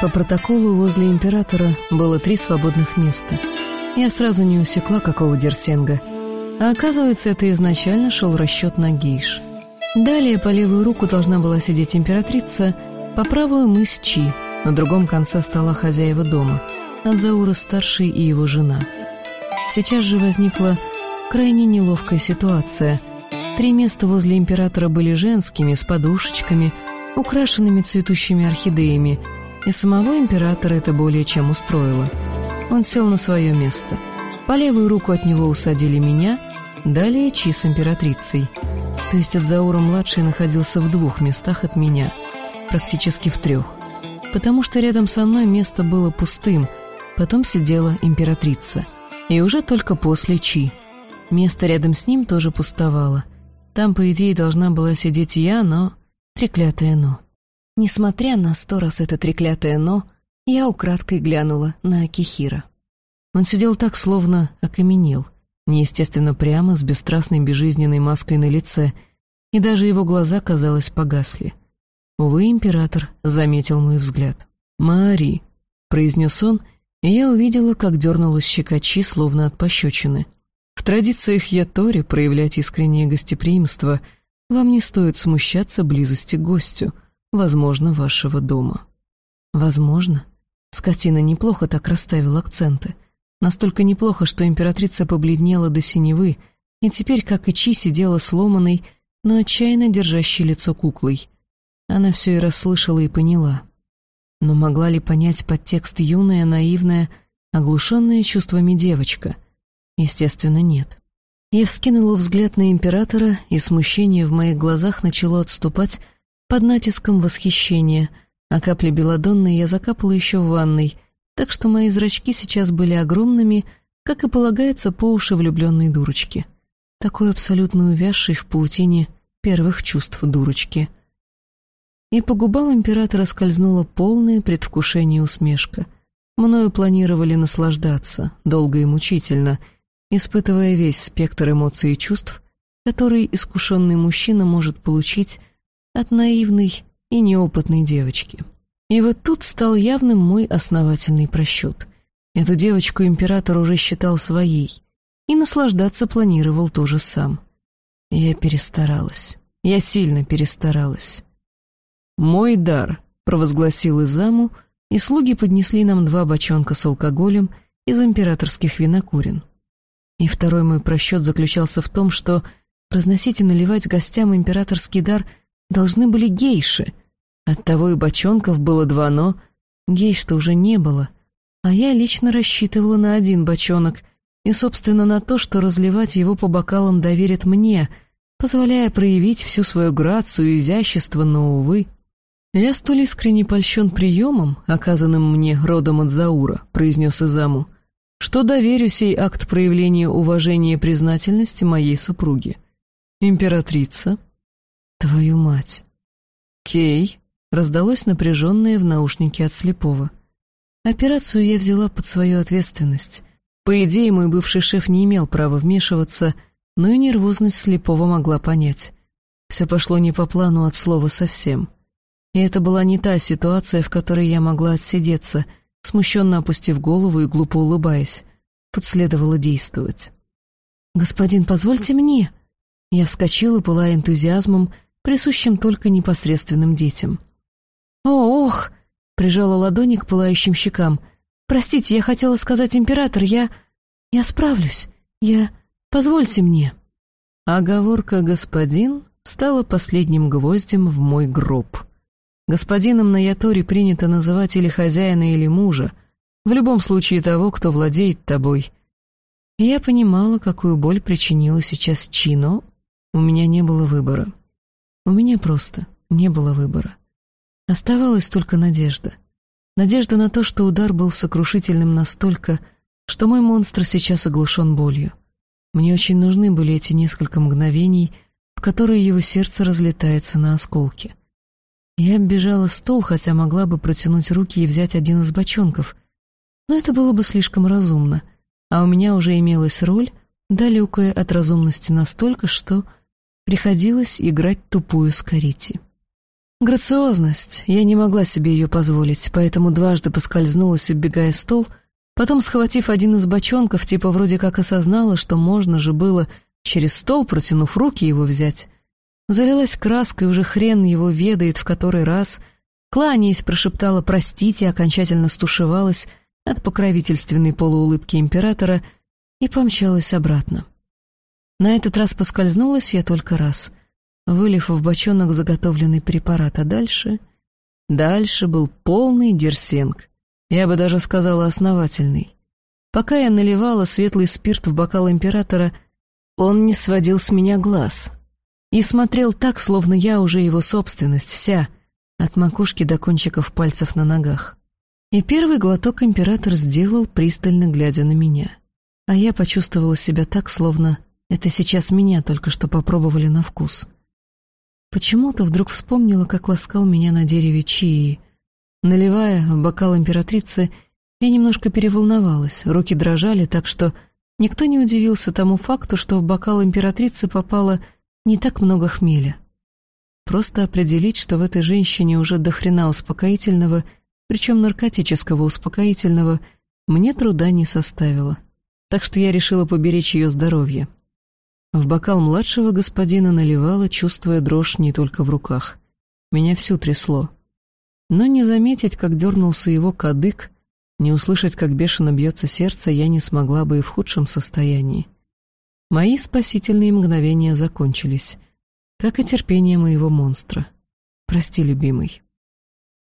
По протоколу возле императора было три свободных места. Я сразу не усекла, какого дерсенга. А оказывается, это изначально шел расчет на гейш. Далее по левую руку должна была сидеть императрица, по правую мыс Чи, на другом конце стола хозяева дома, Адзаура-старший и его жена. Сейчас же возникла крайне неловкая ситуация. Три места возле императора были женскими, с подушечками, украшенными цветущими орхидеями, и самого императора это более чем устроило. Он сел на свое место. По левую руку от него усадили меня, далее Чи с императрицей. То есть Адзаура-младший находился в двух местах от меня, практически в трех. Потому что рядом со мной место было пустым, потом сидела императрица. И уже только после Чи. Место рядом с ним тоже пустовало. Там, по идее, должна была сидеть я, но... Треклятое «но». Несмотря на сто раз это треклятое «но», я украдкой глянула на Акихира. Он сидел так, словно окаменел, неестественно прямо, с бесстрастной безжизненной маской на лице, и даже его глаза, казалось, погасли. Увы, император заметил мой взгляд. «Мари», — произнес он, и я увидела, как дернулась щекочи, словно от пощечины. В традициях Ятори проявлять искреннее гостеприимство вам не стоит смущаться близости к гостю — возможно, вашего дома. Возможно. Скотина неплохо так расставил акценты. Настолько неплохо, что императрица побледнела до синевы, и теперь, как и Чи, сидела сломанной, но отчаянно держащей лицо куклой. Она все и расслышала и поняла. Но могла ли понять подтекст юная, наивная, оглушенная чувствами девочка? Естественно, нет. Я вскинула взгляд на императора, и смущение в моих глазах начало отступать, под натиском восхищения, а капли белодонны я закапала еще в ванной, так что мои зрачки сейчас были огромными, как и полагается по уши влюбленной дурочки. Такой абсолютно увязшей в паутине первых чувств дурочки. И по губам императора скользнула полное предвкушение усмешка. Мною планировали наслаждаться, долго и мучительно, испытывая весь спектр эмоций и чувств, который искушенный мужчина может получить от наивной и неопытной девочки. И вот тут стал явным мой основательный просчет. Эту девочку император уже считал своей и наслаждаться планировал тоже сам. Я перестаралась. Я сильно перестаралась. «Мой дар», — провозгласил Изаму, и слуги поднесли нам два бочонка с алкоголем из императорских винокурен. И второй мой просчет заключался в том, что разносить и наливать гостям императорский дар — должны были гейши. Оттого и бочонков было два «но», гейш-то уже не было. А я лично рассчитывала на один бочонок и, собственно, на то, что разливать его по бокалам доверят мне, позволяя проявить всю свою грацию и изящество, но, увы. «Я столь искренне польщен приемом, оказанным мне родом от Заура», — произнес Изаму, «что доверю сей акт проявления уважения и признательности моей супруге. Императрица, «Твою мать!» «Кей!» — раздалось напряженное в наушнике от слепого. Операцию я взяла под свою ответственность. По идее, мой бывший шеф не имел права вмешиваться, но и нервозность слепого могла понять. Все пошло не по плану от слова совсем. И это была не та ситуация, в которой я могла отсидеться, смущенно опустив голову и глупо улыбаясь. Тут следовало действовать. «Господин, позвольте мне!» Я вскочила, пылая энтузиазмом, присущим только непосредственным детям. «О, ох!» — прижала ладони к пылающим щекам. «Простите, я хотела сказать император, я... я справлюсь. Я... позвольте мне». Оговорка «господин» стала последним гвоздем в мой гроб. Господином на Яторе принято называть или хозяина, или мужа, в любом случае того, кто владеет тобой. я понимала, какую боль причинила сейчас Чино, у меня не было выбора. У меня просто не было выбора. Оставалась только надежда. Надежда на то, что удар был сокрушительным настолько, что мой монстр сейчас оглушен болью. Мне очень нужны были эти несколько мгновений, в которые его сердце разлетается на осколки. Я оббежала стол, хотя могла бы протянуть руки и взять один из бочонков, но это было бы слишком разумно, а у меня уже имелась роль, далекая от разумности настолько, что приходилось играть тупую скорити. Грациозность. Я не могла себе ее позволить, поэтому дважды поскользнулась, оббегая стол, потом, схватив один из бочонков, типа вроде как осознала, что можно же было через стол, протянув руки, его взять. Залилась краской, уже хрен его ведает в который раз. Кланяясь, прошептала «простите», окончательно стушевалась от покровительственной полуулыбки императора и помчалась обратно. На этот раз поскользнулась я только раз — вылив в бочонок заготовленный препарат, а дальше... Дальше был полный дерсенг. Я бы даже сказала основательный. Пока я наливала светлый спирт в бокал императора, он не сводил с меня глаз. И смотрел так, словно я уже его собственность, вся, от макушки до кончиков пальцев на ногах. И первый глоток император сделал, пристально глядя на меня. А я почувствовала себя так, словно это сейчас меня только что попробовали на вкус. Почему-то вдруг вспомнила, как ласкал меня на дереве чии. Наливая в бокал императрицы, я немножко переволновалась, руки дрожали, так что никто не удивился тому факту, что в бокал императрицы попало не так много хмеля. Просто определить, что в этой женщине уже до хрена успокоительного, причем наркотического успокоительного, мне труда не составило. Так что я решила поберечь ее здоровье. В бокал младшего господина наливала, чувствуя дрожь не только в руках. Меня всю трясло. Но не заметить, как дернулся его кадык, не услышать, как бешено бьется сердце, я не смогла бы и в худшем состоянии. Мои спасительные мгновения закончились, как и терпение моего монстра. Прости, любимый.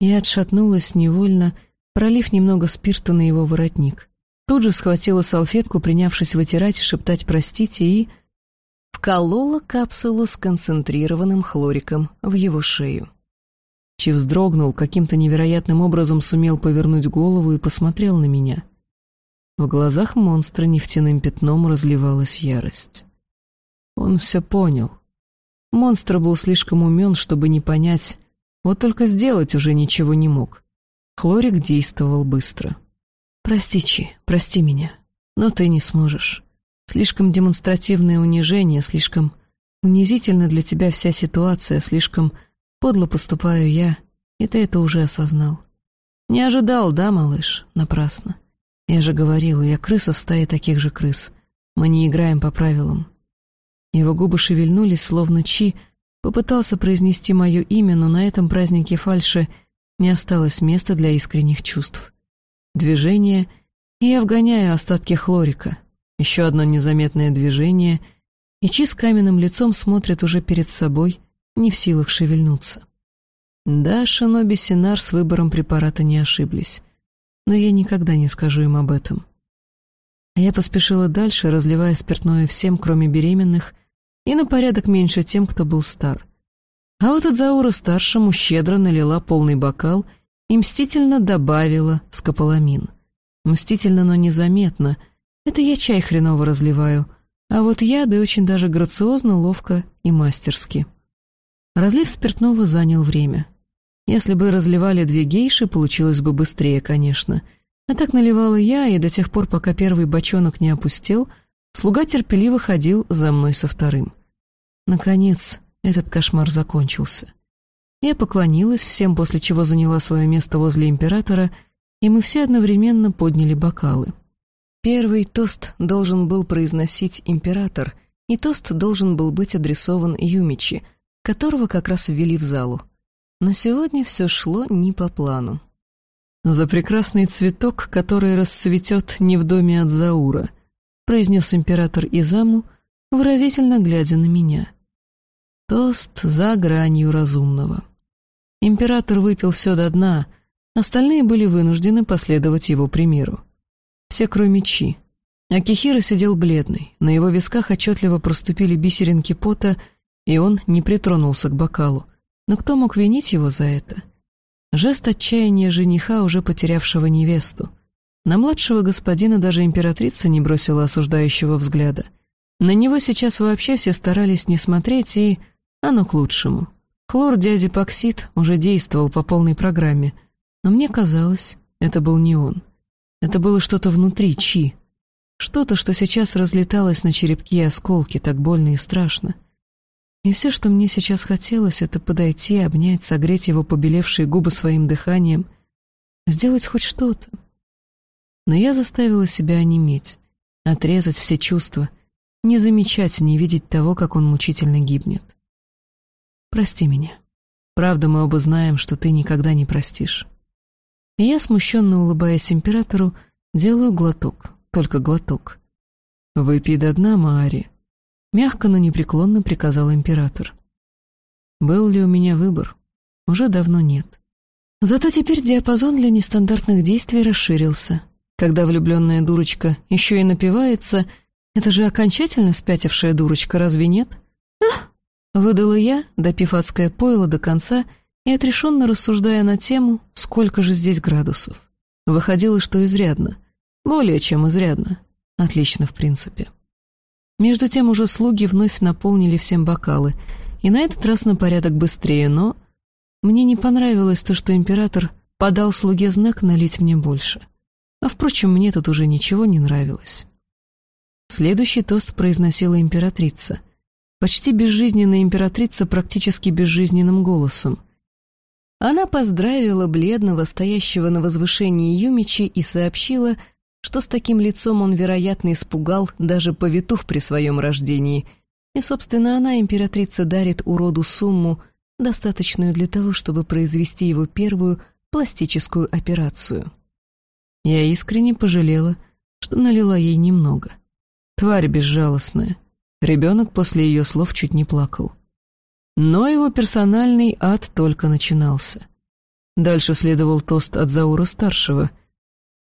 Я отшатнулась невольно, пролив немного спирта на его воротник. Тут же схватила салфетку, принявшись вытирать и шептать «простите» и вколола капсулу с концентрированным хлориком в его шею. Чи вздрогнул, каким-то невероятным образом сумел повернуть голову и посмотрел на меня. В глазах монстра нефтяным пятном разливалась ярость. Он все понял. Монстр был слишком умен, чтобы не понять, вот только сделать уже ничего не мог. Хлорик действовал быстро. «Прости, Чи, прости меня, но ты не сможешь. Слишком демонстративное унижение, слишком унизительно для тебя вся ситуация, слишком подло поступаю я, и ты это уже осознал. Не ожидал, да, малыш? Напрасно. Я же говорила, я крыса в стае таких же крыс. Мы не играем по правилам. Его губы шевельнулись, словно Чи попытался произнести мое имя, но на этом празднике фальши не осталось места для искренних чувств. Движение, и я вгоняю остатки хлорика — еще одно незаметное движение, и Чи с каменным лицом смотрит уже перед собой, не в силах шевельнуться. Да, Шиноби Синар с выбором препарата не ошиблись, но я никогда не скажу им об этом. А я поспешила дальше, разливая спиртное всем, кроме беременных, и на порядок меньше тем, кто был стар. А вот от Заура старшему щедро налила полный бокал и мстительно добавила скополамин. Мстительно, но незаметно — это я чай хреново разливаю, а вот яды очень даже грациозно, ловко и мастерски. Разлив спиртного занял время. Если бы разливали две гейши, получилось бы быстрее, конечно. А так наливала я, и до тех пор, пока первый бочонок не опустел, слуга терпеливо ходил за мной со вторым. Наконец, этот кошмар закончился. Я поклонилась всем, после чего заняла свое место возле императора, и мы все одновременно подняли бокалы. Первый тост должен был произносить император, и тост должен был быть адресован Юмичи, которого как раз ввели в залу. Но сегодня все шло не по плану. «За прекрасный цветок, который расцветет не в доме от Заура», произнес император Изаму, выразительно глядя на меня. Тост за гранью разумного. Император выпил все до дна, остальные были вынуждены последовать его примеру. Все, кроме Чи. Акихира сидел бледный, на его висках отчетливо проступили бисеринки пота, и он не притронулся к бокалу. Но кто мог винить его за это? Жест отчаяния жениха, уже потерявшего невесту. На младшего господина даже императрица не бросила осуждающего взгляда. На него сейчас вообще все старались не смотреть, и оно к лучшему. Хлор-диазепоксид уже действовал по полной программе, но мне казалось, это был не он. Это было что-то внутри Чи. Что-то, что сейчас разлеталось на черепки и осколки, так больно и страшно. И все, что мне сейчас хотелось, это подойти, обнять, согреть его побелевшие губы своим дыханием, сделать хоть что-то. Но я заставила себя онеметь, отрезать все чувства, не замечать, не видеть того, как он мучительно гибнет. Прости меня. Правда, мы оба знаем, что ты никогда не простишь. И я, смущенно улыбаясь императору, делаю глоток, только глоток. «Выпей до дна, Маари», — мягко, но непреклонно приказал император. Был ли у меня выбор? Уже давно нет. Зато теперь диапазон для нестандартных действий расширился. Когда влюбленная дурочка еще и напивается, это же окончательно спятившая дурочка, разве нет? Ах! Выдала я, допив адское пойло до конца и отрешенно рассуждая на тему, сколько же здесь градусов. Выходило, что изрядно. Более чем изрядно. Отлично, в принципе. Между тем уже слуги вновь наполнили всем бокалы, и на этот раз на порядок быстрее, но... Мне не понравилось то, что император подал слуге знак налить мне больше. А, впрочем, мне тут уже ничего не нравилось. Следующий тост произносила императрица. Почти безжизненная императрица практически безжизненным голосом. Она поздравила бледного, стоящего на возвышении Юмичи, и сообщила, что с таким лицом он, вероятно, испугал даже повитух при своем рождении, и, собственно, она, императрица, дарит уроду сумму, достаточную для того, чтобы произвести его первую пластическую операцию. Я искренне пожалела, что налила ей немного. Тварь безжалостная. Ребенок после ее слов чуть не плакал. Но его персональный ад только начинался. Дальше следовал тост от Заура-старшего.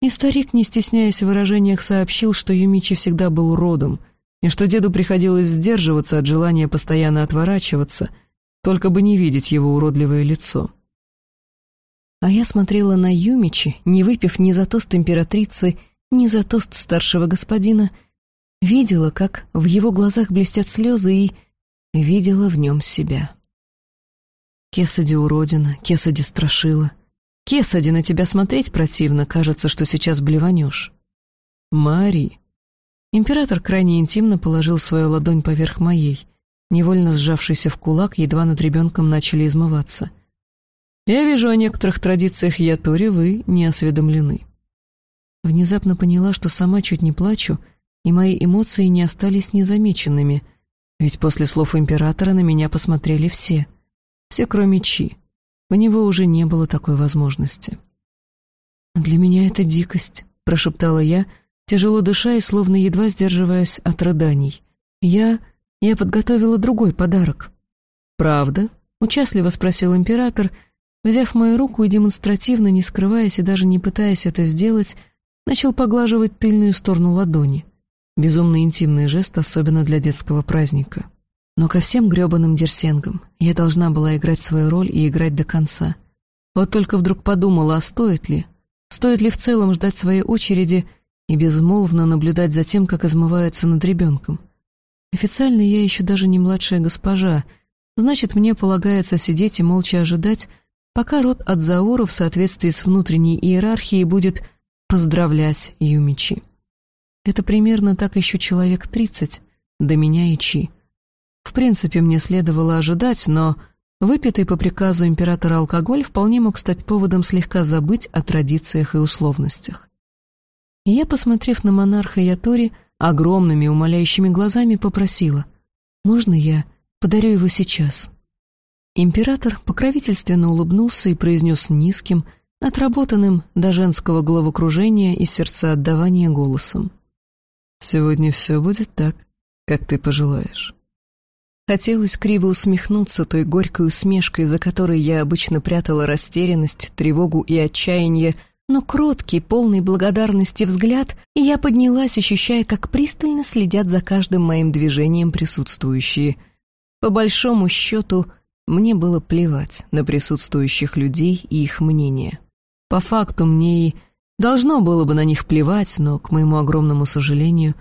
И старик, не стесняясь в выражениях, сообщил, что Юмичи всегда был уродом, и что деду приходилось сдерживаться от желания постоянно отворачиваться, только бы не видеть его уродливое лицо. А я смотрела на Юмичи, не выпив ни за тост императрицы, ни за тост старшего господина — Видела, как в его глазах блестят слезы, и видела в нем себя. Кесади уродина, Кесади страшила. Кесади, на тебя смотреть противно, кажется, что сейчас блеванешь. Мари. Император крайне интимно положил свою ладонь поверх моей, невольно сжавшийся в кулак, едва над ребенком начали измываться. Я вижу, о некоторых традициях Ятори вы не осведомлены. Внезапно поняла, что сама чуть не плачу, и мои эмоции не остались незамеченными, ведь после слов императора на меня посмотрели все, все кроме Чи. У него уже не было такой возможности. «Для меня это дикость», — прошептала я, тяжело дыша и словно едва сдерживаясь от рыданий. «Я... я подготовила другой подарок». «Правда?» — участливо спросил император, взяв мою руку и демонстративно, не скрываясь и даже не пытаясь это сделать, начал поглаживать тыльную сторону ладони. Безумно интимный жест, особенно для детского праздника. Но ко всем грёбаным дерсенгам я должна была играть свою роль и играть до конца. Вот только вдруг подумала, а стоит ли? Стоит ли в целом ждать своей очереди и безмолвно наблюдать за тем, как измывается над ребенком? Официально я еще даже не младшая госпожа, значит, мне полагается сидеть и молча ожидать, пока род от Заура в соответствии с внутренней иерархией будет поздравлять Юмичи. Это примерно так еще человек тридцать, до меня и Чи. В принципе, мне следовало ожидать, но выпитый по приказу императора алкоголь вполне мог стать поводом слегка забыть о традициях и условностях. Я, посмотрев на монарха Ятори, огромными умоляющими глазами попросила, «Можно я подарю его сейчас?» Император покровительственно улыбнулся и произнес низким, отработанным до женского головокружения и сердцеотдавания голосом. Сегодня все будет так, как ты пожелаешь. Хотелось криво усмехнуться той горькой усмешкой, за которой я обычно прятала растерянность, тревогу и отчаяние, но кроткий, полный благодарности взгляд, и я поднялась, ощущая, как пристально следят за каждым моим движением присутствующие. По большому счету, мне было плевать на присутствующих людей и их мнение. По факту мне и Должно было бы на них плевать, но, к моему огромному сожалению,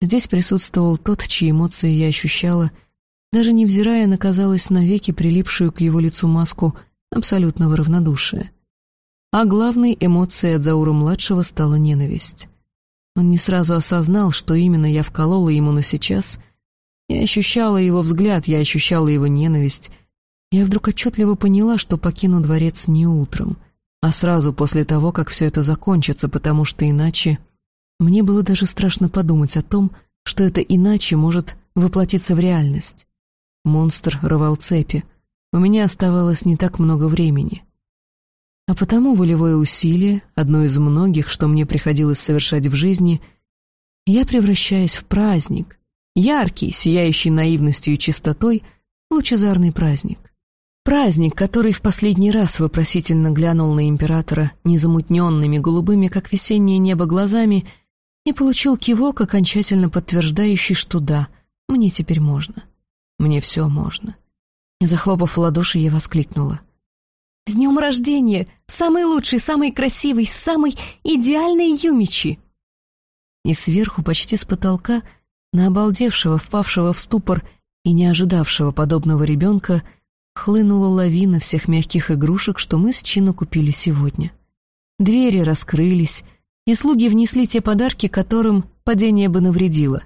здесь присутствовал тот, чьи эмоции я ощущала, даже невзирая на, казалось, навеки прилипшую к его лицу маску абсолютного равнодушия. А главной эмоцией от Заура-младшего стала ненависть. Он не сразу осознал, что именно я вколола ему, но сейчас Я ощущала его взгляд, я ощущала его ненависть. Я вдруг отчетливо поняла, что покину дворец не утром, а сразу после того, как все это закончится, потому что иначе... Мне было даже страшно подумать о том, что это иначе может воплотиться в реальность. Монстр рвал цепи. У меня оставалось не так много времени. А потому волевое усилие, одно из многих, что мне приходилось совершать в жизни, я превращаюсь в праздник, яркий, сияющий наивностью и чистотой, лучезарный праздник. Праздник, который в последний раз вопросительно глянул на императора незамутненными голубыми, как весеннее небо, глазами и получил кивок, окончательно подтверждающий, что да, мне теперь можно. Мне все можно. Захлопав в ладоши, я воскликнула. «С днем рождения! Самый лучший, самый красивый, самый идеальный Юмичи!» И сверху, почти с потолка, на обалдевшего, впавшего в ступор и не ожидавшего подобного ребенка, хлынула лавина всех мягких игрушек, что мы с Чину купили сегодня. Двери раскрылись, и слуги внесли те подарки, которым падение бы навредило.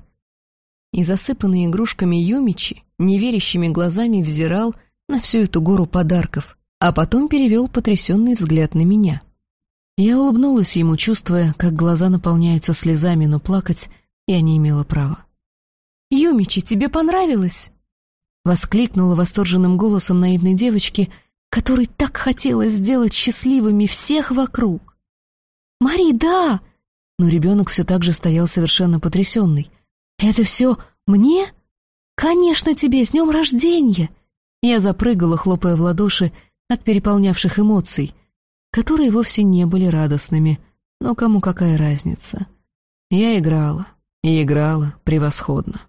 И засыпанный игрушками Юмичи неверящими глазами взирал на всю эту гору подарков — а потом перевел потрясенный взгляд на меня. Я улыбнулась ему, чувствуя, как глаза наполняются слезами, но плакать я не имела права. «Юмичи, тебе понравилось?» Воскликнула восторженным голосом наивной девочки, которой так хотелось сделать счастливыми всех вокруг. «Мари, да!» Но ребенок все так же стоял совершенно потрясенный. «Это все мне? Конечно тебе, с днем рождения!» Я запрыгала, хлопая в ладоши, от переполнявших эмоций, которые вовсе не были радостными, но кому какая разница. Я играла, и играла превосходно.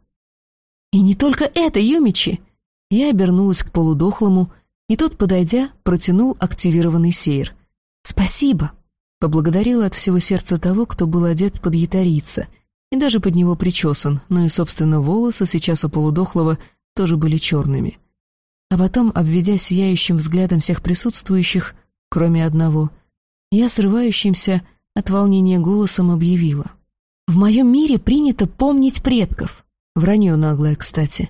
И не только это, Юмичи! Я обернулась к полудохлому, и тот, подойдя, протянул активированный сейр. «Спасибо!» Поблагодарила от всего сердца того, кто был одет под ятарица, и даже под него причесан, но и, собственно, волосы сейчас у полудохлого тоже были черными а потом, обведя сияющим взглядом всех присутствующих, кроме одного, я срывающимся от волнения голосом объявила. «В моем мире принято помнить предков». Вранье наглое, кстати.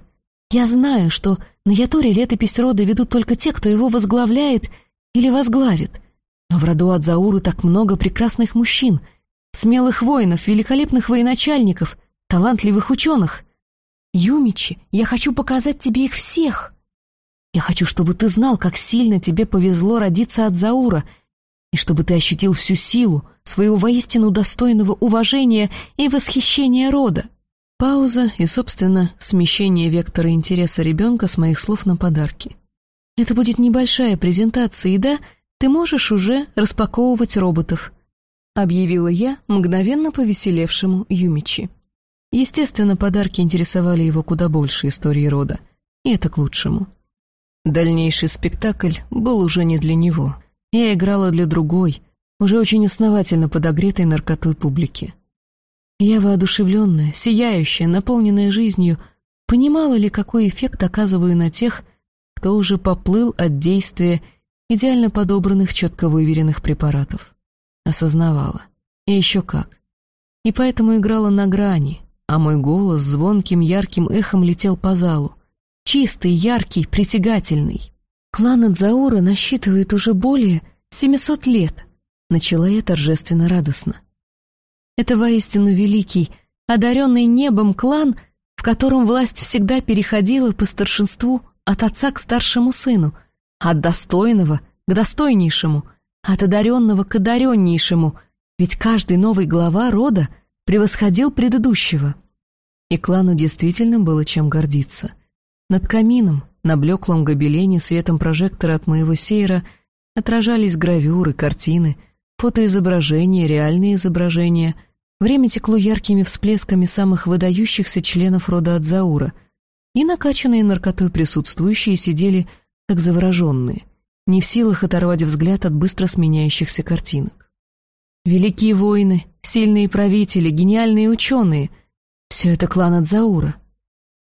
«Я знаю, что на Яторе летопись рода ведут только те, кто его возглавляет или возглавит. Но в роду Адзауры так много прекрасных мужчин, смелых воинов, великолепных военачальников, талантливых ученых. Юмичи, я хочу показать тебе их всех!» Я хочу, чтобы ты знал, как сильно тебе повезло родиться от Заура, и чтобы ты ощутил всю силу своего воистину достойного уважения и восхищения рода. Пауза и, собственно, смещение вектора интереса ребенка с моих слов на подарки. Это будет небольшая презентация, и да, ты можешь уже распаковывать роботов, объявила я мгновенно повеселевшему Юмичи. Естественно, подарки интересовали его куда больше истории рода, и это к лучшему. Дальнейший спектакль был уже не для него. Я играла для другой, уже очень основательно подогретой наркотой публики. Я воодушевленная, сияющая, наполненная жизнью, понимала ли, какой эффект оказываю на тех, кто уже поплыл от действия идеально подобранных, четко выверенных препаратов. Осознавала. И еще как. И поэтому играла на грани, а мой голос звонким ярким эхом летел по залу, Чистый, яркий, притягательный. Клан Адзаура насчитывает уже более 700 лет, начала я торжественно радостно. Это воистину великий, одаренный небом клан, в котором власть всегда переходила по старшинству от отца к старшему сыну, от достойного к достойнейшему, от одаренного к одареннейшему, ведь каждый новый глава рода превосходил предыдущего. И клану действительно было чем гордиться — над камином, на блеклом гобелене светом прожектора от моего сейра отражались гравюры, картины, фотоизображения, реальные изображения. Время текло яркими всплесками самых выдающихся членов рода Адзаура, и накачанные наркотой присутствующие сидели как завороженные, не в силах оторвать взгляд от быстро сменяющихся картинок. Великие воины, сильные правители, гениальные ученые — все это клан Адзаура —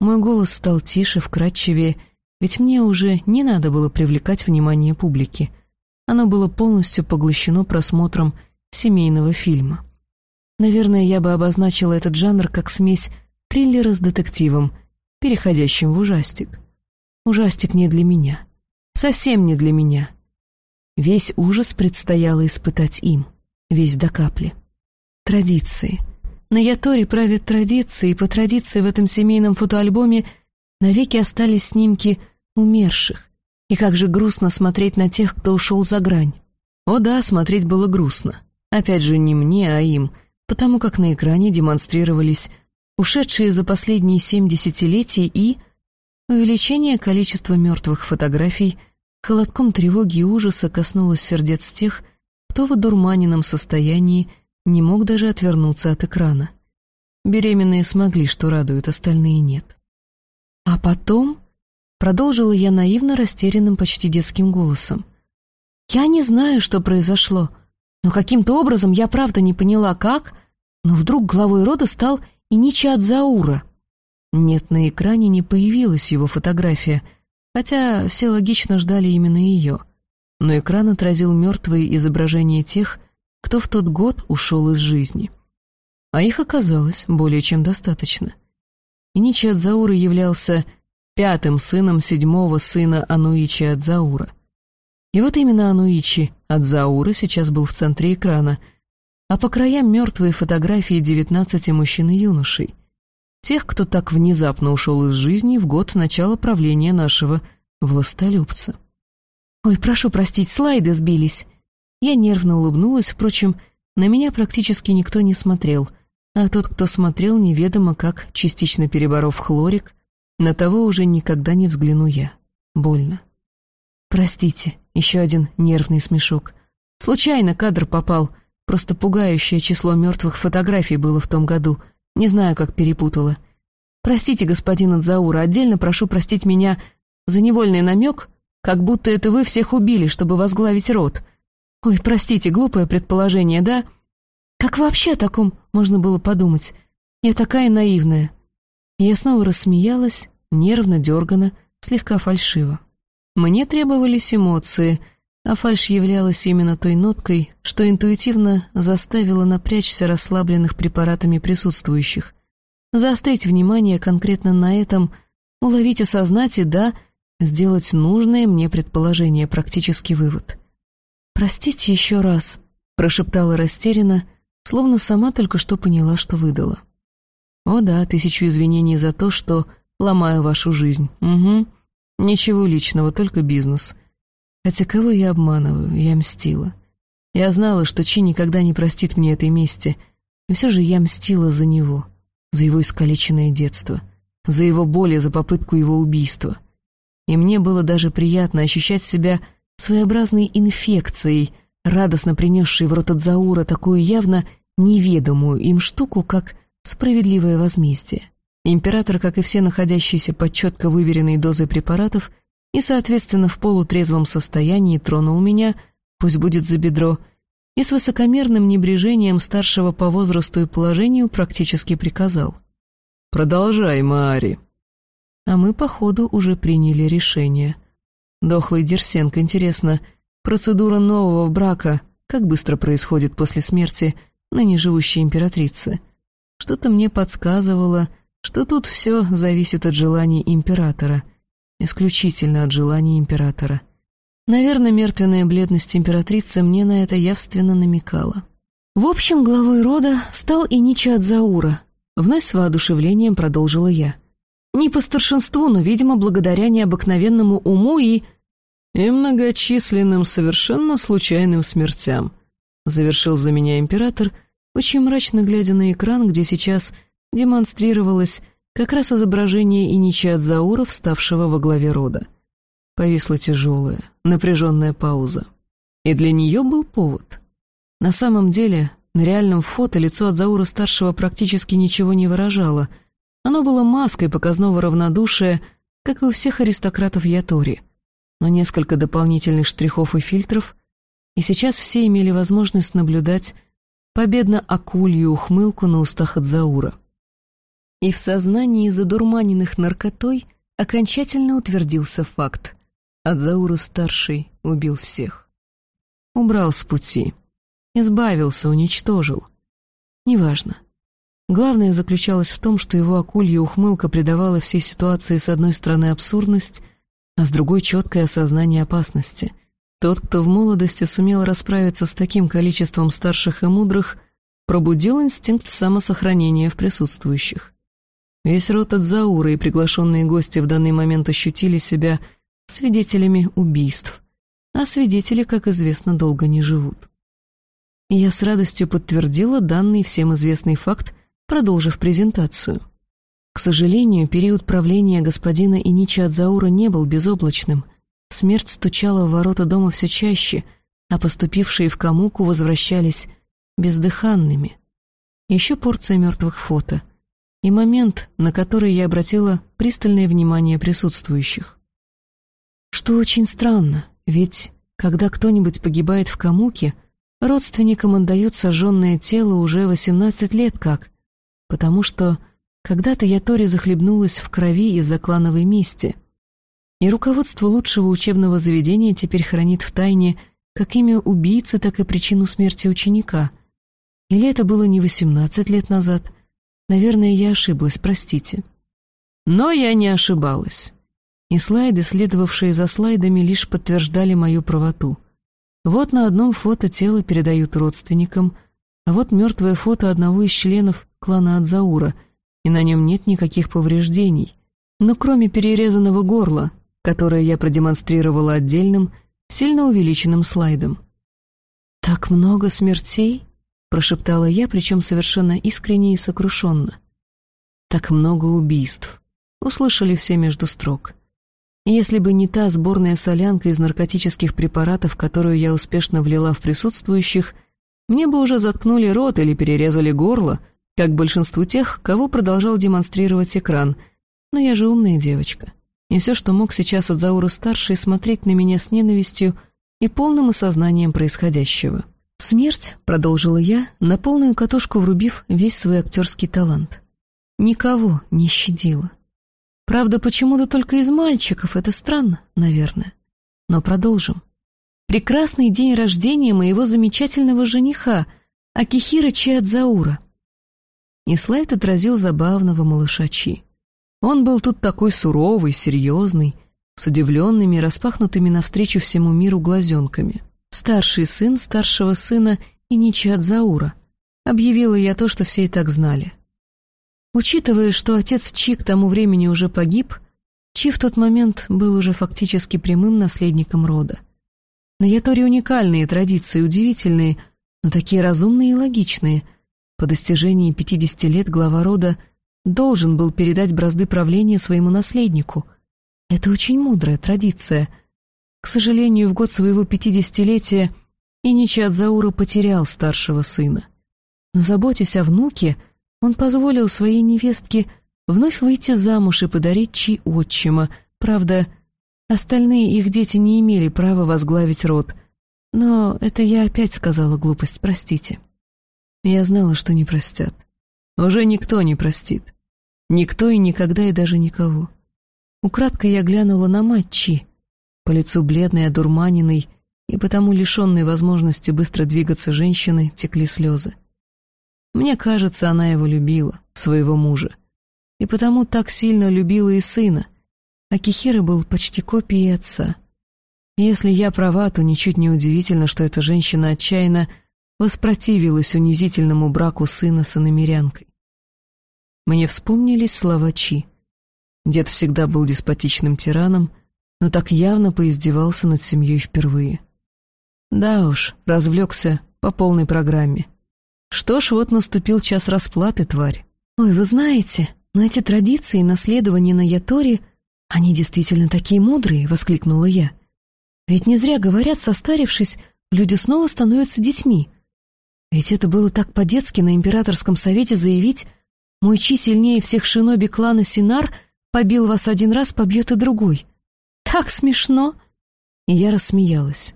мой голос стал тише, вкрадчивее, ведь мне уже не надо было привлекать внимание публики. Оно было полностью поглощено просмотром семейного фильма. Наверное, я бы обозначила этот жанр как смесь триллера с детективом переходящим в ужастик. Ужастик не для меня. Совсем не для меня. Весь ужас предстояло испытать им, весь до капли. Традиции. На Яторе правят традиции, и по традиции в этом семейном фотоальбоме навеки остались снимки умерших. И как же грустно смотреть на тех, кто ушел за грань. О да, смотреть было грустно. Опять же, не мне, а им, потому как на экране демонстрировались ушедшие за последние семь десятилетий и увеличение количества мертвых фотографий холодком тревоги и ужаса коснулось сердец тех, кто в одурманенном состоянии не мог даже отвернуться от экрана. Беременные смогли, что радует, остальные нет. А потом, продолжила я наивно растерянным почти детским голосом, я не знаю, что произошло, но каким-то образом я правда не поняла, как, но вдруг главой рода стал Иничи Адзаура. Нет, на экране не появилась его фотография, хотя все логично ждали именно ее. Но экран отразил мертвые изображения тех, кто в тот год ушел из жизни. А их оказалось более чем достаточно. Иничи Адзаура являлся пятым сыном седьмого сына Ануичи Адзаура — и вот именно Ануичи от Заура сейчас был в центре экрана, а по краям мертвые фотографии девятнадцати мужчин и юношей. Тех, кто так внезапно ушел из жизни в год начала правления нашего властолюбца. «Ой, прошу простить, слайды сбились». Я нервно улыбнулась, впрочем, на меня практически никто не смотрел, а тот, кто смотрел, неведомо как, частично переборов хлорик, на того уже никогда не взгляну я. Больно. «Простите», еще один нервный смешок. Случайно кадр попал. Просто пугающее число мертвых фотографий было в том году. Не знаю, как перепутала. Простите, господин Адзаура, отдельно прошу простить меня за невольный намек, как будто это вы всех убили, чтобы возглавить род. Ой, простите, глупое предположение, да? Как вообще о таком можно было подумать? Я такая наивная. я снова рассмеялась, нервно, дергано, слегка фальшиво. Мне требовались эмоции, а фальшь являлась именно той ноткой, что интуитивно заставила напрячься расслабленных препаратами присутствующих. Заострить внимание конкретно на этом, уловить осознать и, да, сделать нужное мне предположение, практически вывод. «Простите еще раз», — прошептала растерянно, словно сама только что поняла, что выдала. «О да, тысячу извинений за то, что ломаю вашу жизнь. Угу. Ничего личного, только бизнес. Хотя кого я обманываю, я мстила. Я знала, что Чи никогда не простит мне этой мести, и все же я мстила за него, за его искалеченное детство, за его боль за попытку его убийства. И мне было даже приятно ощущать себя своеобразной инфекцией, радостно принесшей в рот от Заура такую явно неведомую им штуку, как справедливое возмездие. Император, как и все находящиеся под четко выверенной дозой препаратов, и, соответственно, в полутрезвом состоянии тронул меня, пусть будет за бедро, и с высокомерным небрежением старшего по возрасту и положению практически приказал. «Продолжай, Маари». А мы, походу, уже приняли решение. Дохлый Дерсенко, интересно, процедура нового брака, как быстро происходит после смерти ныне живущей императрицы? Что-то мне подсказывало, что тут все зависит от желаний императора, исключительно от желаний императора. Наверное, мертвенная бледность императрицы мне на это явственно намекала. В общем, главой рода стал и Нича Адзаура. Вновь с воодушевлением продолжила я. Не по старшинству, но, видимо, благодаря необыкновенному уму и... и многочисленным, совершенно случайным смертям. Завершил за меня император, очень мрачно глядя на экран, где сейчас демонстрировалось как раз изображение Инича Адзаура, вставшего во главе рода. Повисла тяжелая, напряженная пауза. И для нее был повод. На самом деле, на реальном фото лицо Адзаура-старшего практически ничего не выражало. Оно было маской показного равнодушия, как и у всех аристократов Ятори. Но несколько дополнительных штрихов и фильтров, и сейчас все имели возможность наблюдать победно-акулью ухмылку на устах Адзаура и в сознании задурманенных наркотой окончательно утвердился факт. Адзауру-старший убил всех. Убрал с пути. Избавился, уничтожил. Неважно. Главное заключалось в том, что его акулья ухмылка придавала всей ситуации с одной стороны абсурдность, а с другой — четкое осознание опасности. Тот, кто в молодости сумел расправиться с таким количеством старших и мудрых, пробудил инстинкт самосохранения в присутствующих. Весь рот от Заура и приглашенные гости в данный момент ощутили себя свидетелями убийств, а свидетели, как известно, долго не живут. Я с радостью подтвердила данный всем известный факт, продолжив презентацию. К сожалению, период правления господина Инича Адзаура не был безоблачным. Смерть стучала в ворота дома все чаще, а поступившие в Камуку возвращались бездыханными. Еще порция мертвых фото. И момент, на который я обратила пристальное внимание присутствующих. Что очень странно, ведь когда кто-нибудь погибает в Камуке, родственникам отдают сожженное тело уже 18 лет как, потому что когда-то Ятори захлебнулась в крови из-за клановой мести, и руководство лучшего учебного заведения теперь хранит в тайне как имя убийцы, так и причину смерти ученика — или это было не 18 лет назад? Наверное, я ошиблась, простите. Но я не ошибалась. И слайды, следовавшие за слайдами, лишь подтверждали мою правоту. Вот на одном фото тело передают родственникам, а вот мертвое фото одного из членов клана Адзаура, и на нем нет никаких повреждений. Но кроме перерезанного горла, которое я продемонстрировала отдельным, сильно увеличенным слайдом. «Так много смертей?» Прошептала я, причем совершенно искренне и сокрушенно. Так много убийств. Услышали все между строк. Если бы не та сборная солянка из наркотических препаратов, которую я успешно влила в присутствующих, мне бы уже заткнули рот или перерезали горло, как большинству тех, кого продолжал демонстрировать экран. Но я же умная девочка. И все, что мог сейчас от Заура-старший, смотреть на меня с ненавистью и полным осознанием происходящего. Смерть, продолжила я, на полную катушку врубив весь свой актерский талант. Никого не щадила. Правда, почему-то только из мальчиков, это странно, наверное. Но продолжим. Прекрасный день рождения моего замечательного жениха, Акихира Чиадзаура. И слайд отразил забавного малыша Чи. Он был тут такой суровый, серьезный, с удивленными, распахнутыми навстречу всему миру глазенками старший сын старшего сына Иничи Адзаура. Объявила я то, что все и так знали. Учитывая, что отец Чи к тому времени уже погиб, Чи в тот момент был уже фактически прямым наследником рода. На Яторе уникальные традиции, удивительные, но такие разумные и логичные. По достижении 50 лет глава рода должен был передать бразды правления своему наследнику. Это очень мудрая традиция — к сожалению, в год своего пятидесятилетия Иничи Адзаура потерял старшего сына. Но, заботясь о внуке, он позволил своей невестке вновь выйти замуж и подарить Чи отчима. Правда, остальные их дети не имели права возглавить род. Но это я опять сказала глупость, простите. Я знала, что не простят. Уже никто не простит. Никто и никогда и даже никого. Украдкой я глянула на мать Чи — по лицу бледной, одурманенной и потому лишенной возможности быстро двигаться женщины текли слезы. Мне кажется, она его любила, своего мужа. И потому так сильно любила и сына. А Кихира был почти копией отца. если я права, то ничуть не удивительно, что эта женщина отчаянно воспротивилась унизительному браку сына с иномерянкой. Мне вспомнились слова Чи. Дед всегда был деспотичным тираном, но так явно поиздевался над семьей впервые. Да уж, развлекся по полной программе. Что ж, вот наступил час расплаты, тварь. Ой, вы знаете, но эти традиции наследования на Яторе, они действительно такие мудрые, воскликнула я. Ведь не зря говорят, состарившись, люди снова становятся детьми. Ведь это было так по-детски на императорском совете заявить «Мой чи сильнее всех шиноби клана Синар побил вас один раз, побьет и другой» так смешно!» И я рассмеялась.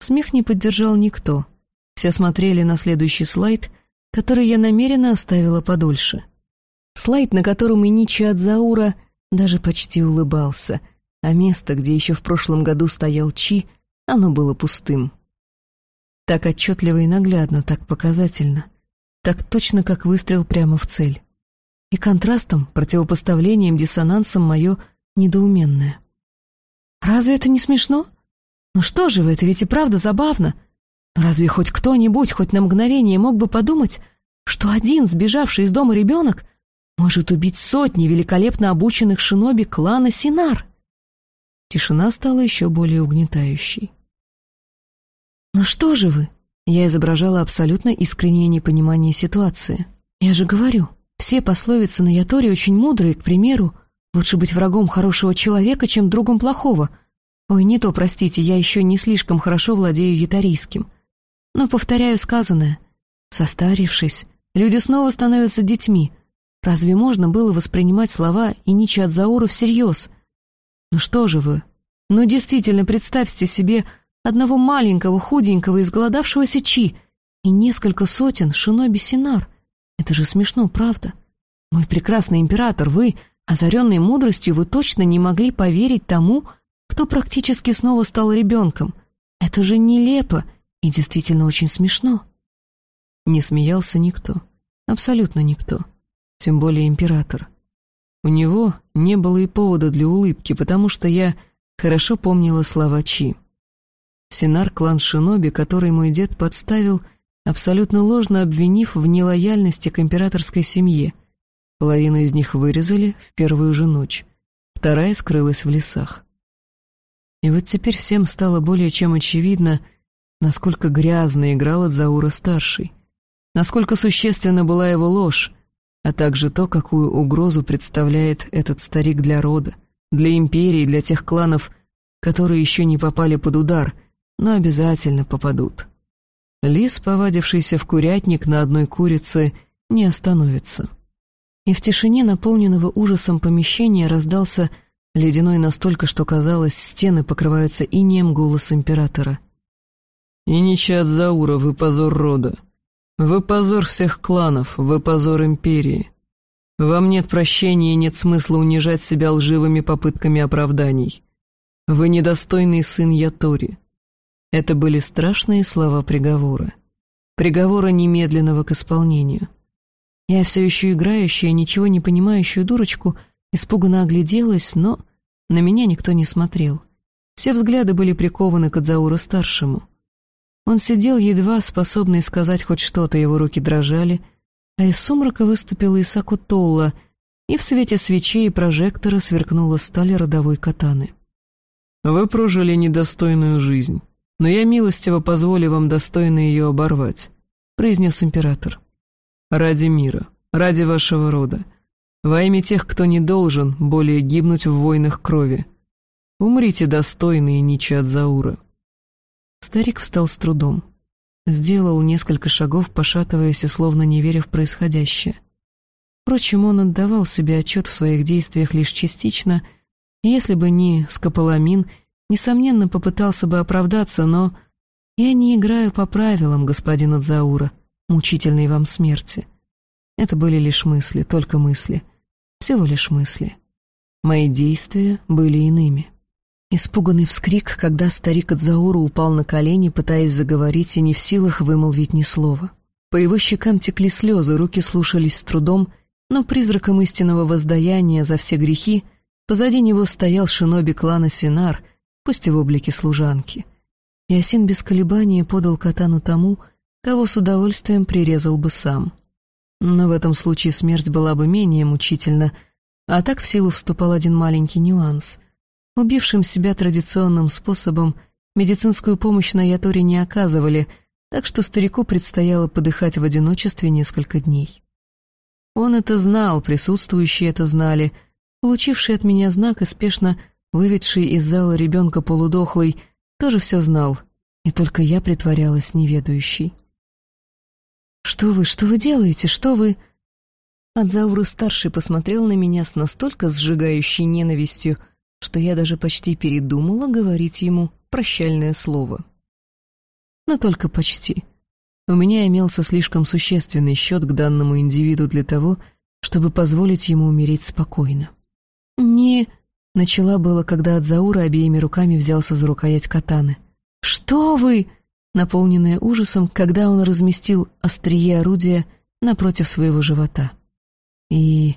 Смех не поддержал никто. Все смотрели на следующий слайд, который я намеренно оставила подольше. Слайд, на котором и Ничи Адзаура даже почти улыбался, а место, где еще в прошлом году стоял Чи, оно было пустым. Так отчетливо и наглядно, так показательно. так точно как выстрел прямо в цель. И контрастом, противопоставлением, диссонансом мое недоуменное. «Разве это не смешно? Ну что же вы, это ведь и правда забавно. Но разве хоть кто-нибудь, хоть на мгновение мог бы подумать, что один сбежавший из дома ребенок может убить сотни великолепно обученных шиноби клана Синар?» Тишина стала еще более угнетающей. «Ну что же вы?» Я изображала абсолютно искреннее непонимание ситуации. «Я же говорю, все пословицы на Яторе очень мудрые, к примеру, лучше быть врагом хорошего человека, чем другом плохого. Ой, не то, простите, я еще не слишком хорошо владею ятарийским. Но повторяю сказанное. Состарившись, люди снова становятся детьми. Разве можно было воспринимать слова и Ничи Адзаура всерьез? Ну что же вы? Ну действительно, представьте себе одного маленького, худенького, изголодавшегося Чи и несколько сотен шиноби Синар. Это же смешно, правда? Мой прекрасный император, вы, озаренный мудростью, вы точно не могли поверить тому, кто практически снова стал ребенком. Это же нелепо и действительно очень смешно. Не смеялся никто. Абсолютно никто. Тем более император. У него не было и повода для улыбки, потому что я хорошо помнила слова Чи. Синар — клан Шиноби, который мой дед подставил, абсолютно ложно обвинив в нелояльности к императорской семье. Половину из них вырезали в первую же ночь, вторая скрылась в лесах. И вот теперь всем стало более чем очевидно, насколько грязно играл Адзаура-старший, насколько существенна была его ложь, а также то, какую угрозу представляет этот старик для рода, для империи, для тех кланов, которые еще не попали под удар — но обязательно попадут. Лис, повадившийся в курятник на одной курице, не остановится. И в тишине наполненного ужасом помещения раздался ледяной настолько, что казалось, стены покрываются инеем голос императора. «Иничат Заура, вы позор рода. Вы позор всех кланов, вы позор империи. Вам нет прощения и нет смысла унижать себя лживыми попытками оправданий. Вы недостойный сын Ятори. Это были страшные слова приговора. Приговора немедленного к исполнению. Я все еще играющая, ничего не понимающую дурочку, испуганно огляделась, но на меня никто не смотрел. Все взгляды были прикованы к Адзауру-старшему. Он сидел, едва способный сказать хоть что-то, его руки дрожали, а из сумрака выступила Исаку Толла, и в свете свечей и прожектора сверкнула сталь родовой катаны. «Вы прожили недостойную жизнь но я милостиво позволю вам достойно ее оборвать», — произнес император. «Ради мира, ради вашего рода, во имя тех, кто не должен более гибнуть в войнах крови. Умрите достойные Ничи от Заура». Старик встал с трудом. Сделал несколько шагов, пошатываясь и словно не веря в происходящее. Впрочем, он отдавал себе отчет в своих действиях лишь частично, и если бы не скополамин — Несомненно, попытался бы оправдаться, но... Я не играю по правилам, господин Адзаура, мучительной вам смерти. Это были лишь мысли, только мысли. Всего лишь мысли. Мои действия были иными. Испуганный вскрик, когда старик Адзаура упал на колени, пытаясь заговорить и не в силах вымолвить ни слова. По его щекам текли слезы, руки слушались с трудом, но призраком истинного воздаяния за все грехи позади него стоял шиноби клана Синар — пусть и в облике служанки. Ясин без колебания подал катану тому, кого с удовольствием прирезал бы сам. Но в этом случае смерть была бы менее мучительна, а так в силу вступал один маленький нюанс. Убившим себя традиционным способом медицинскую помощь на Яторе не оказывали, так что старику предстояло подыхать в одиночестве несколько дней. Он это знал, присутствующие это знали, получивший от меня знак и спешно Выведший из зала ребенка полудохлый тоже все знал, и только я притворялась неведающей. «Что вы, что вы делаете, что вы...» Адзауру-старший посмотрел на меня с настолько сжигающей ненавистью, что я даже почти передумала говорить ему прощальное слово. Но только почти. У меня имелся слишком существенный счет к данному индивиду для того, чтобы позволить ему умереть спокойно. «Не...» Начала было, когда от Заура обеими руками взялся за рукоять катаны. «Что вы?» Наполненная ужасом, когда он разместил острие орудия напротив своего живота. И...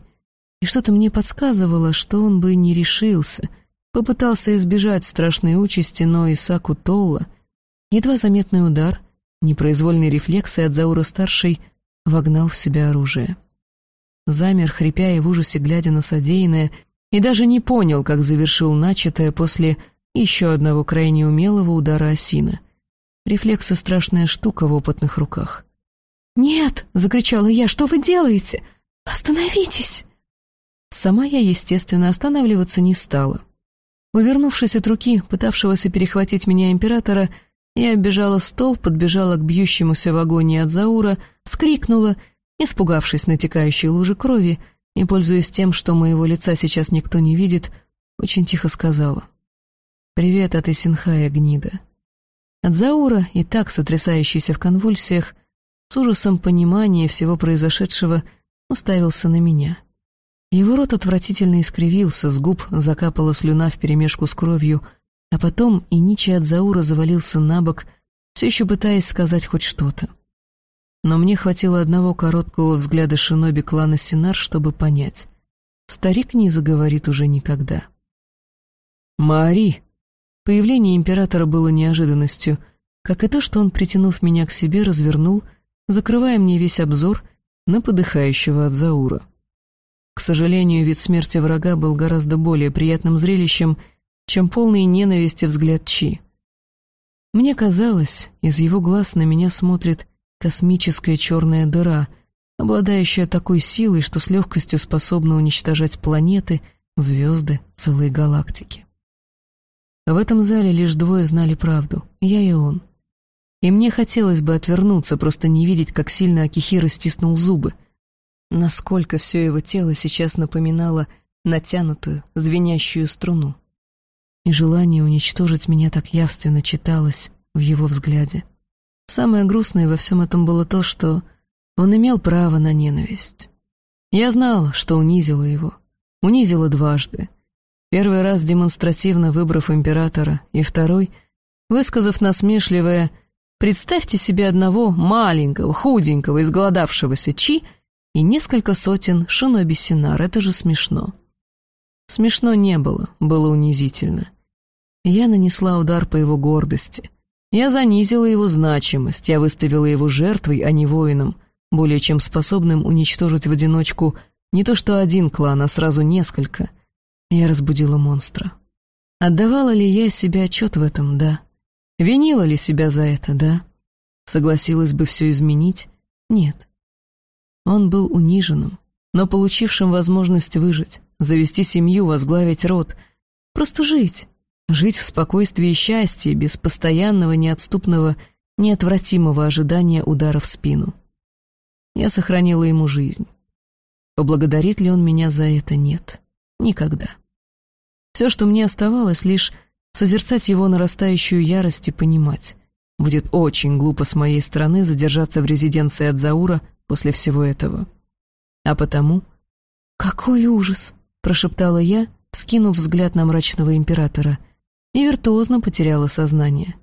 и что-то мне подсказывало, что он бы не решился, попытался избежать страшной участи, но Исаку Толла, едва заметный удар, непроизвольный рефлекс и от Заура-старшей вогнал в себя оружие. Замер, хрипя и в ужасе глядя на содеянное, и даже не понял, как завершил начатое после еще одного крайне умелого удара осина. Рефлексы — страшная штука в опытных руках. «Нет!» — закричала я. «Что вы делаете? Остановитесь!» Сама я, естественно, останавливаться не стала. Увернувшись от руки, пытавшегося перехватить меня императора, я оббежала стол, подбежала к бьющемуся в агонии от Заура, скрикнула, испугавшись натекающей лужи крови, и, пользуясь тем, что моего лица сейчас никто не видит, очень тихо сказала. «Привет от Исинхая, гнида». От Заура, и так сотрясающийся в конвульсиях, с ужасом понимания всего произошедшего, уставился на меня. Его рот отвратительно искривился, с губ закапала слюна вперемешку с кровью, а потом и Ничи Заура завалился на бок, все еще пытаясь сказать хоть что-то. Но мне хватило одного короткого взгляда шиноби клана Синар, чтобы понять. Старик не заговорит уже никогда. «Мари!» Появление императора было неожиданностью, как и то, что он, притянув меня к себе, развернул, закрывая мне весь обзор на подыхающего от Заура. К сожалению, вид смерти врага был гораздо более приятным зрелищем, чем полный ненависти взгляд Чи. Мне казалось, из его глаз на меня смотрит космическая черная дыра, обладающая такой силой, что с легкостью способна уничтожать планеты, звезды, целые галактики. В этом зале лишь двое знали правду, я и он. И мне хотелось бы отвернуться, просто не видеть, как сильно Акихира стиснул зубы. Насколько все его тело сейчас напоминало натянутую, звенящую струну. И желание уничтожить меня так явственно читалось в его взгляде. Самое грустное во всем этом было то, что он имел право на ненависть. Я знала, что унизила его. Унизила дважды — Первый раз демонстративно выбрав императора, и второй, высказав насмешливое «Представьте себе одного маленького, худенького, изголодавшегося Чи и несколько сотен шиноби Синар, это же смешно». Смешно не было, было унизительно. Я нанесла удар по его гордости. Я занизила его значимость, я выставила его жертвой, а не воином, более чем способным уничтожить в одиночку не то что один клан, а сразу несколько — я разбудила монстра. Отдавала ли я себе отчет в этом, да? Винила ли себя за это, да? Согласилась бы все изменить? Нет. Он был униженным, но получившим возможность выжить, завести семью, возглавить род. Просто жить. Жить в спокойствии и счастье, без постоянного, неотступного, неотвратимого ожидания удара в спину. Я сохранила ему жизнь. Поблагодарит ли он меня за это? Нет. Никогда. Все, что мне оставалось, лишь созерцать его нарастающую ярость и понимать. Будет очень глупо с моей стороны задержаться в резиденции от Заура после всего этого. А потому... «Какой ужас!» — прошептала я, скинув взгляд на мрачного императора, и виртуозно потеряла сознание.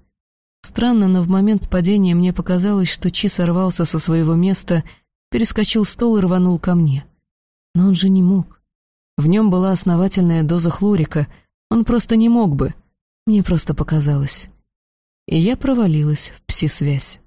Странно, но в момент падения мне показалось, что Чи сорвался со своего места, перескочил стол и рванул ко мне. Но он же не мог. В нем была основательная доза хлорика, он просто не мог бы. Мне просто показалось. И я провалилась в пси-связь.